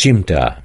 Chimta